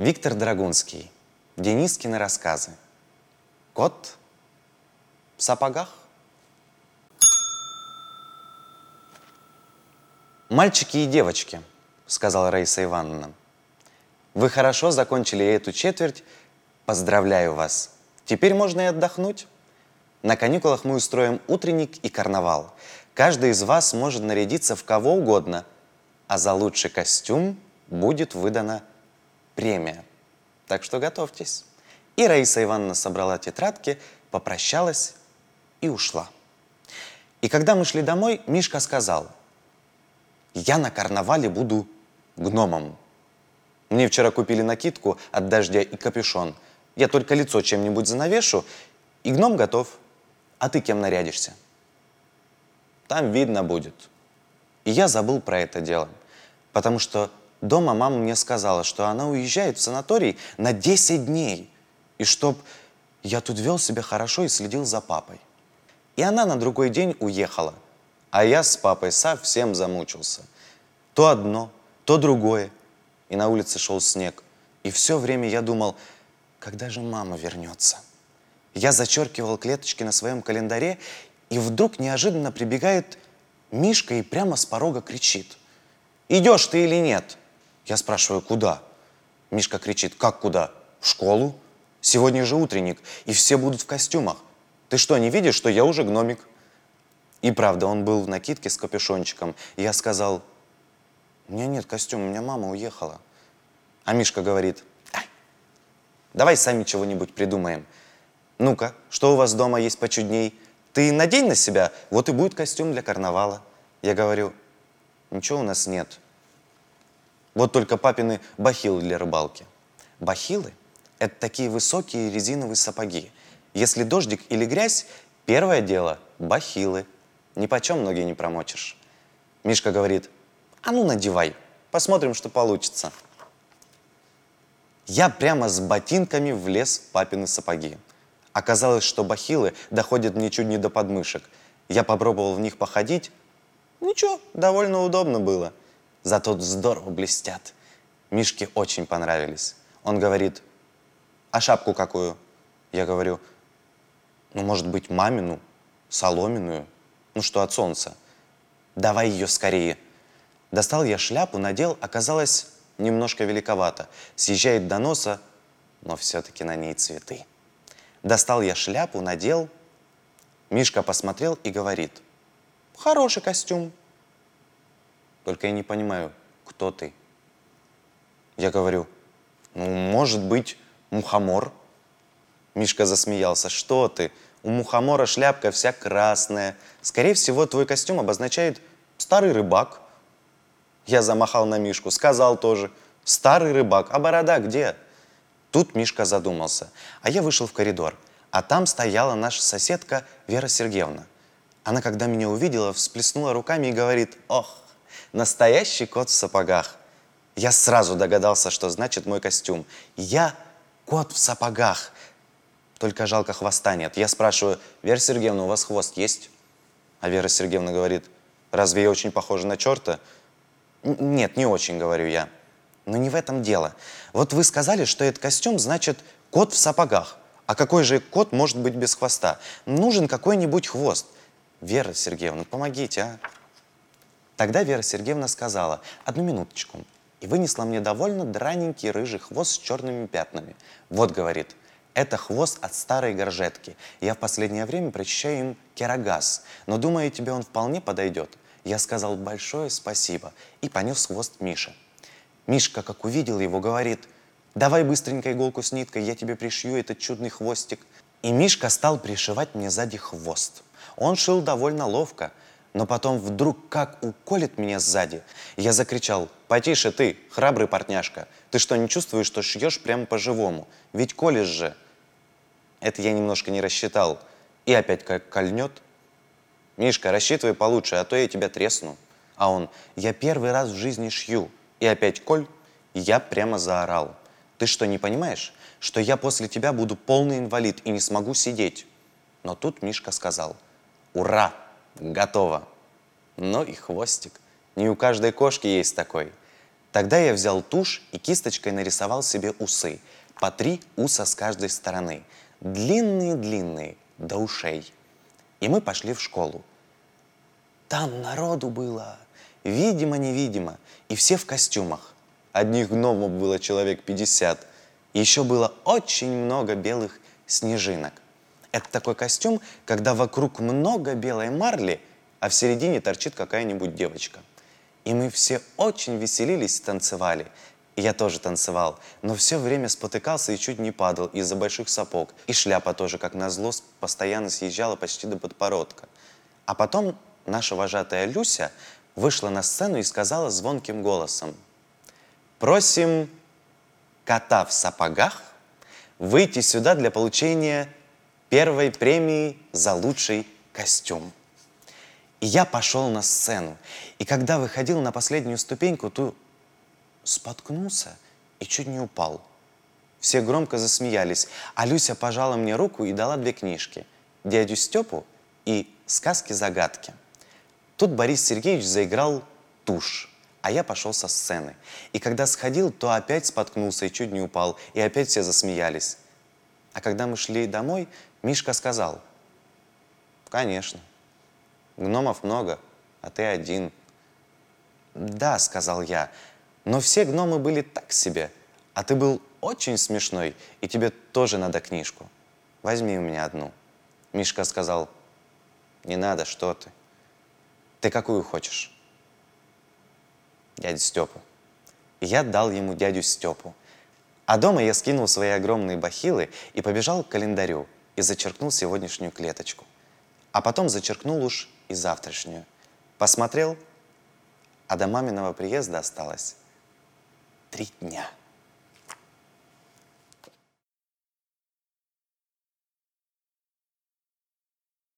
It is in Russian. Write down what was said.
Виктор Драгунский. Денискины рассказы. Кот в сапогах. «Мальчики и девочки», — сказала Раиса Ивановна, — «вы хорошо закончили эту четверть. Поздравляю вас. Теперь можно и отдохнуть. На каникулах мы устроим утренник и карнавал. Каждый из вас может нарядиться в кого угодно, а за лучший костюм будет выдана премия. Так что готовьтесь. И Раиса Ивановна собрала тетрадки, попрощалась и ушла. И когда мы шли домой, Мишка сказал, я на карнавале буду гномом. Мне вчера купили накидку от дождя и капюшон. Я только лицо чем-нибудь занавешу, и гном готов. А ты кем нарядишься? Там видно будет. И я забыл про это дело, потому что дома мама мне сказала, что она уезжает в санаторий на 10 дней, и чтоб я тут вел себя хорошо и следил за папой. И она на другой день уехала, а я с папой совсем замучился. То одно, то другое. И на улице шел снег. И все время я думал, когда же мама вернется? Я зачеркивал клеточки на своем календаре, и вдруг неожиданно прибегает Мишка и прямо с порога кричит. «Идешь ты или нет?» Я спрашиваю, куда? Мишка кричит, как куда? В школу? Сегодня же утренник, и все будут в костюмах. Ты что, не видишь, что я уже гномик? И правда, он был в накидке с капюшончиком. И я сказал, у меня нет костюма, у меня мама уехала. А Мишка говорит, давай сами чего-нибудь придумаем. Ну-ка, что у вас дома есть почудней? Ты надень на себя, вот и будет костюм для карнавала. Я говорю, ничего у нас нет. Вот только папины бахилы для рыбалки. Бахилы – это такие высокие резиновые сапоги. Если дождик или грязь, первое дело – бахилы. Ни почем ноги не промочишь. Мишка говорит, а ну надевай, посмотрим, что получится. Я прямо с ботинками влез в папины сапоги. Оказалось, что бахилы доходят мне чуть не до подмышек. Я попробовал в них походить. Ничего, довольно удобно было. Зато здорово блестят. Мишке очень понравились. Он говорит, а шапку какую? Я говорю, ну, может быть, мамину, соломенную, ну, что от солнца. Давай ее скорее. Достал я шляпу, надел, оказалось немножко великовато. Съезжает до носа, но все-таки на ней цветы. Достал я шляпу, надел. Мишка посмотрел и говорит, хороший костюм. Только я не понимаю, кто ты? Я говорю, ну, может быть, мухомор. Мишка засмеялся, что ты? У мухомора шляпка вся красная. Скорее всего, твой костюм обозначает старый рыбак. Я замахал на Мишку, сказал тоже, старый рыбак, а борода где? Тут Мишка задумался, а я вышел в коридор, а там стояла наша соседка Вера Сергеевна. Она, когда меня увидела, всплеснула руками и говорит, ох, настоящий кот в сапогах. Я сразу догадался, что значит мой костюм. Я кот в сапогах. Только жалко хвоста нет. Я спрашиваю, Вера Сергеевна, у вас хвост есть? А Вера Сергеевна говорит, разве я очень похожа на черта? Нет, не очень, говорю я. Но не в этом дело. Вот вы сказали, что этот костюм значит кот в сапогах. А какой же кот может быть без хвоста? Нужен какой-нибудь хвост. Вера Сергеевна, помогите, а? Тогда Вера Сергеевна сказала, одну минуточку, и вынесла мне довольно драненький рыжий хвост с черными пятнами. Вот, говорит, это хвост от старой горжетки. Я в последнее время прочищаю им керогаз, но думаю, тебе он вполне подойдет. Я сказал большое спасибо и понес хвост Мише. Мишка, как увидел его, говорит, давай быстренько иголку с ниткой, я тебе пришью этот чудный хвостик. И Мишка стал пришивать мне сзади хвост. Он шил довольно ловко, но потом вдруг как уколет меня сзади. Я закричал, потише ты, храбрый портняшка. Ты что, не чувствуешь, что шьешь прямо по-живому? Ведь колешь же. Это я немножко не рассчитал. И опять как кольнет. Мишка, рассчитывай получше, а то я тебя тресну. А он, я первый раз в жизни шью. И опять коль. Я прямо заорал. Ты что, не понимаешь, что я после тебя буду полный инвалид и не смогу сидеть? Но тут Мишка сказал, ура! Готово. Ну и хвостик. Не у каждой кошки есть такой. Тогда я взял тушь и кисточкой нарисовал себе усы. По три уса с каждой стороны. Длинные-длинные, до ушей. И мы пошли в школу. Там народу было, видимо-невидимо, и все в костюмах. Одних гномов было человек 50. И еще было очень много белых снежинок. Это такой костюм, когда вокруг много белой марли, а в середине торчит какая-нибудь девочка. И мы все очень веселились и танцевали. И я тоже танцевал, но все время спотыкался и чуть не падал из-за больших сапог. И шляпа тоже, как назло, постоянно съезжала почти до подбородка. А потом наша вожатая Люся вышла на сцену и сказала звонким голосом. «Просим кота в сапогах выйти сюда для получения первой премии за лучший костюм». И я пошел на сцену. И когда выходил на последнюю ступеньку, то споткнулся и чуть не упал. Все громко засмеялись, а Люся пожала мне руку и дала две книжки «Дядю Степу» и «Сказки-загадки». Тут Борис Сергеевич заиграл тушь, а я пошел со сцены. И когда сходил, то опять споткнулся и чуть не упал, и опять все засмеялись. А когда мы шли домой, Мишка сказал, «Конечно, Гномов много, а ты один. Да, сказал я, но все гномы были так себе, а ты был очень смешной, и тебе тоже надо книжку. Возьми у меня одну. Мишка сказал, не надо, что ты. Ты какую хочешь? Дядю Степу. Я дал ему дядю Степу. А дома я скинул свои огромные бахилы и побежал к календарю и зачеркнул сегодняшнюю клеточку. А потом зачеркнул уж и завтрашнюю. Посмотрел, а до маминого приезда осталось три дня.